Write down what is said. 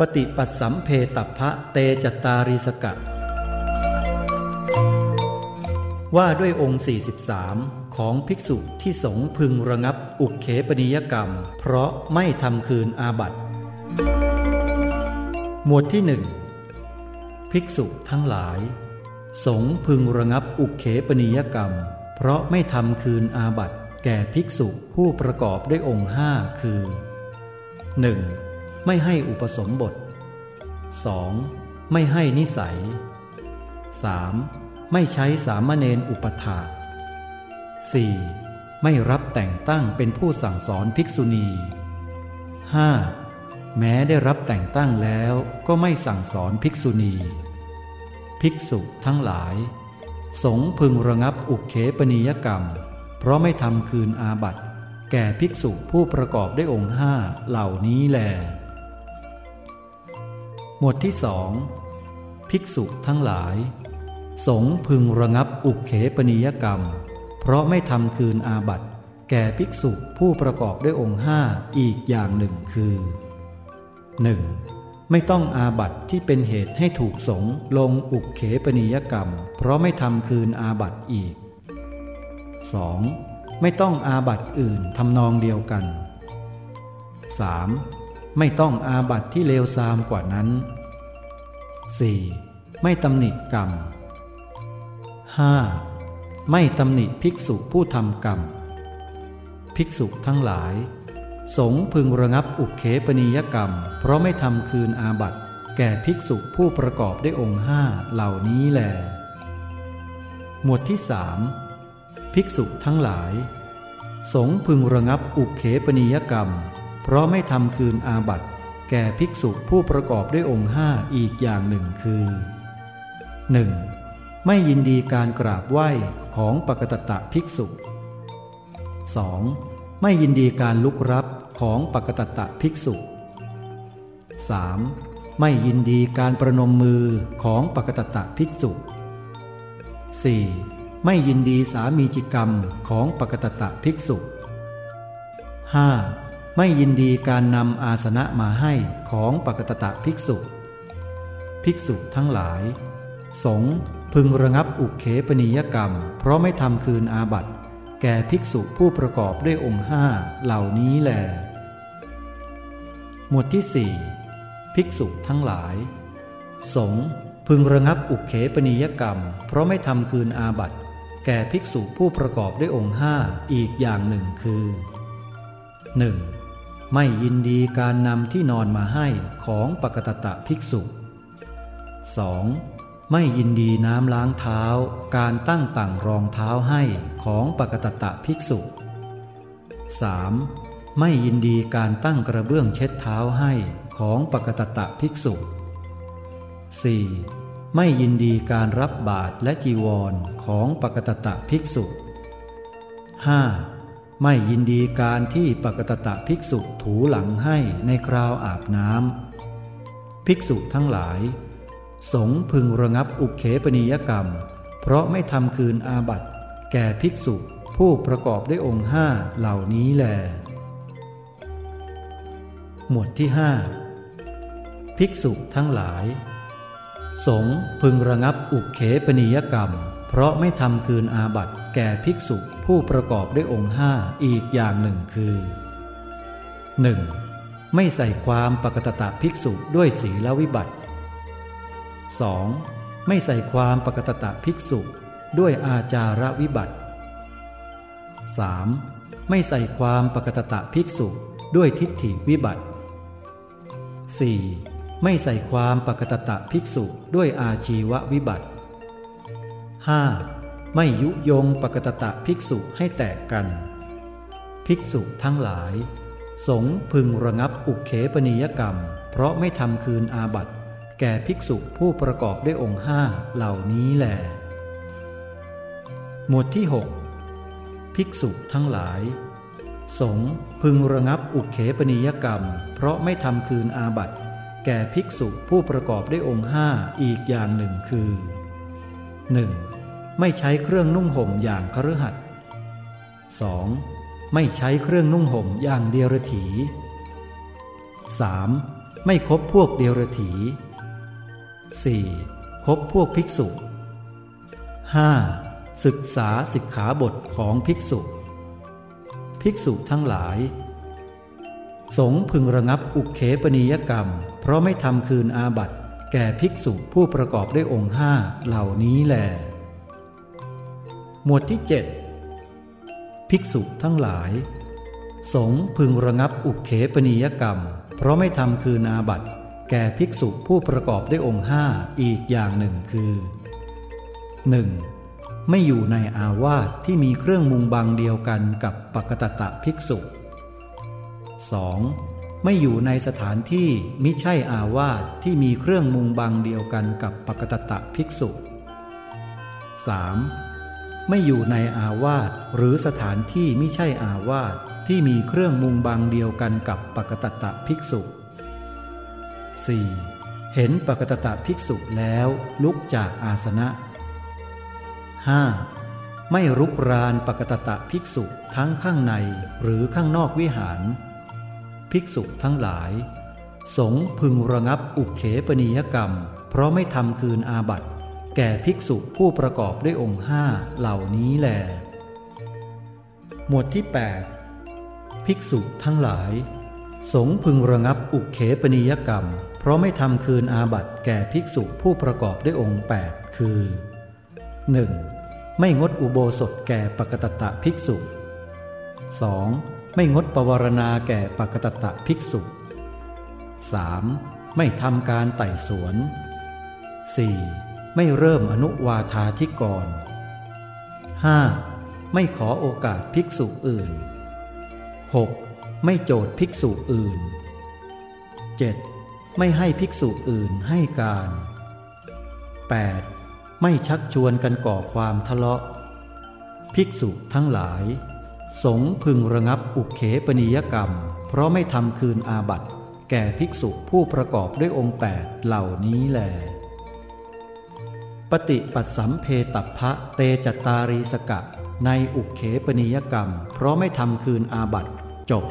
ปฏิปัสสัมเพตัพะเตจตาริสกะ ว่าด้วยองค์ 43 ของภิกษุที่สงพึงระงับอุกเขปนิยกรรม เพราะไม่ทำคืนอาบัติหมวดที่หนึ่งภิกษุทั้งหลาย สงพึงระงับอุกเขปนิยกรรม เพราะไม่ทำคืนอาบัติแก่ภิกษุผู้ประกอบด้วยองค์ห้าคือ 1. ไม่ให้อุปสมบท 2. ไม่ให้นิสัย 3. ไม่ใช้สามเณรอุปถา 4. ไม่รับแต่งตั้งเป็นผู้สั่งสอนภิกษุณี 5. แม้ได้รับแต่งตั้งแล้วก็ไม่สั่งสอนภิกษุณี ภิกษุทั้งหลาย สงพึงระงับอุเขปนิยกรรม เพราะไม่ทำคืนอาบัติแก่ภิกษุผู้ประกอบด้วยองค์ห้าเหล่านี้แล มวดที่สองภิกษุทั้งหลาย สงพึงระงับอุเขปนิยกรรม เพราะไม่ทำคืนอาบัตแก่ภิกษุผู้ประกอบด้วยองค์ห้าอีกอย่างหนึ่งคือ 1. ไม่ต้องอาบัตที่เป็นเหตุให้ถูกสงลงอุกเขปนิยกรรม เพราะไม่ทำคืนอาบัตอีก 2. ไม่ต้องอาบัตอื่นทำนองเดียวกัน 3. ไม่ต้องอาบัตที่เลวทรามกว่านั้น 4. ไม่ตำหนิกรรม 5. ไม่ตำหนิภิกษุผู้ทำกรรม ภิกษุทั้งหลาย สงพึงระงับอุเขปนิยกรรม เพราะไม่ทำคืนอาบัติแก่ภิกษุผู้ประกอบด้วยองค์ห้าเหล่านี้แล หมวดที่สามภิกษุทั้งหลาย สงพึงระงับอุเขปนิยกรรม เพราะไม่ทำคืนอาบัติ แก่ภิกษุผู้ประกอบด้วยองค์ห้าอีกอย่างหนึ่งคือ 1. ไม่ยินดีการกราบไหว้ของปกตตะภิกษุ 2. ไม่ยินดีการลุกรับของปกตตะภิกษุ 3. ไม่ยินดีการประนมมือของปกตตะภิกษุ 4. ไม่ยินดีสามีจิกรรมของปกตตะภิกษุ 5. ไม่ยินดีการนำอาสนะมาให้ของปกตตะภิกษุ ภิกษุทั้งหลาย สงพึงระงับอุเขปนิยกรรม เพราะไม่ทำคืนอาบัติ แก่ภิกษุผู้ประกอบด้วยองค์ห้าเหล่านี้แลหมวดที่สี่ภิกษุทั้งหลาย สงพึงระงับอุเขปนิยกรรม เพราะไม่ทำคืนอาบัติแก่ภิกษุผู้ประกอบด้วยองค์ห้าอีกอย่างหนึ่งคือ 1. ไม่ยินดีการนำที่นอนมาให้ของปกตตะภิกษุ 2. ไม่ยินดีน้ำล้างเท้า การตั้งต่างรองเท้าให้ของปกตตะภิกษุ 3. ไม่ยินดีการตั้งกระเบื้องเช็ดเท้าให้ของปกตตะภิกษุ 4. ไม่ยินดีการรับบาตรและจีวรของปกตตะภิกษุ 5. ไม่ยินดีการที่ปกตตะภิกษุถูหลังให้ในคราวอาบน้ำภิกษุทั้งหลาย สงพึงระงับอุเขปนิยกรรม เพราะไม่ทำคืนอาบัติ แก่ภิกษุผู้ประกอบด้วยองค์ห้าเหล่านี้แล หมวดที่ห้าภิกษุทั้งหลาย สงพึงระงับอุเขปนิยกรรม เพราะไม่ทำคืนอาบัติแก่ภิกษุ ผู้ประกอบด้วยองค์ห้าอีกอย่างหนึ่งคือ 1. ไม่ใส่ความปกตตะภิกษุด้วยศีลวิบัติ 2. ไม่ใส่ความปกตตะภิกษุด้วยอาจารวิบัติ 3. ไม่ใส่ความปกตตะภิกษุด้วยทิฏฐิวิบัติ 4. ไม่ใส่ความปกตตะภิกษุด้วยอาชีววิบัติ 5. ไม่ยุยงปกตตะภิกษุให้แตกกัน ภิกษุทั้งหลาย สงพึงระงับอุเขปนิยกรรม เพราะไม่ทำคืนอาบัติ แก่ภิกษุผู้ประกอบด้วยองค์ห้าเหล่านี้แหลหมวดที่ 6 ภิกษุทั้งหลาย สงพึงระงับอุเขปนิยกรรม เพราะไม่ทำคืนอาบัติ แก่ภิกษุผู้ประกอบด้วยองค์ห้าอีกอย่างหนึ่งคือ 1. ไม่ใช้เครื่องนุ่งห่มอย่างคฤหัสถ์ 2. ไม่ใช้เครื่องนุ่งห่มอย่างเดียรถี 3. ไม่คบพวกเดียรถี 4. คบพวกภิกษุ 5. ศึกษาสิกขาบทของภิกษุ ภิกษุทั้งหลาย สงพึงระงับอุเคปนิยกรรม เพราะไม่ทำคืนอาบัตแก่ภิกษุผู้ประกอบด้วยองค์ห้าเหล่านี้แหล หมวดที่ 7 ภิกษุทั้งหลาย สงพึงระงับอุเคปนิยกรรม เพราะไม่ทำคืนอาบัตแก่ภิกษุผู้ประกอบด้วยองค์ห้าอีกอย่างหนึ่งคือ 1. ไม่อยู่ในอาวาสที่มีเครื่องมุงบังเดียวกันกับปกตตะภิกษุ 2. ไม่อยู่ในสถานที่มิใช่อาวาสที่มีเครื่องมุงบังเดียวกันกับปกตตะภิกษุ 3. ไม่อยู่ในอาวาสหรือสถานที่ไมิใช่อาวาสที่มีเครื่องมุงบังเดียวกันกับปกตตะภิกษุ 4. เห็นปกตตะภิกษุแล้วลุกจากอาสนะ 5. ไม่รุกรานปกตตะภิกษุทั้งข้างในหรือข้างนอกวิหาร ภิกษุทั้งหลาย สงพึงระงับอุเขปนิยกรรม เพราะไม่ทำคืนอาบัติ แก่ภิกษุผู้ประกอบด้วยองค์ห้าเหล่านี้แล หมวดที่ 8 ภิกษุทั้งหลาย สงพึงระงับอุเขปนิยกรรม เพราะไม่ทำคืนอาบัติแก่ภิกษุผู้ประกอบด้วยองค์ 8 คือ 1. ไม่งดอุโบสถแก่ปกตตะภิกษุ 2. ไม่งดปวารณาแก่ปกตตะภิกษุ 3. ไม่ทำการไต่สวน 4. ไม่เริ่มอนุวาธาธิกร 5. ไม่ขอโอกาสภิกษุอื่น 6. ไม่โจทย์ภิกษุอื่น 7. ไม่ให้ภิกษุอื่นให้การ 8. ไม่ชักชวนกันก่อความทะเลาะ ภิกษุทั้งหลาย สงพึงระงับอุเขปนิยกรรม เพราะไม่ทำคืนอาบัติ แก่ภิกษุผู้ประกอบด้วยองค์แปดเหล่านี้แลป ฏิปัสสัมเพตัพะเตจตารีสกะ ในอุเขปนิยกรรม เพราะไม่ทำคืนอาบัตจบ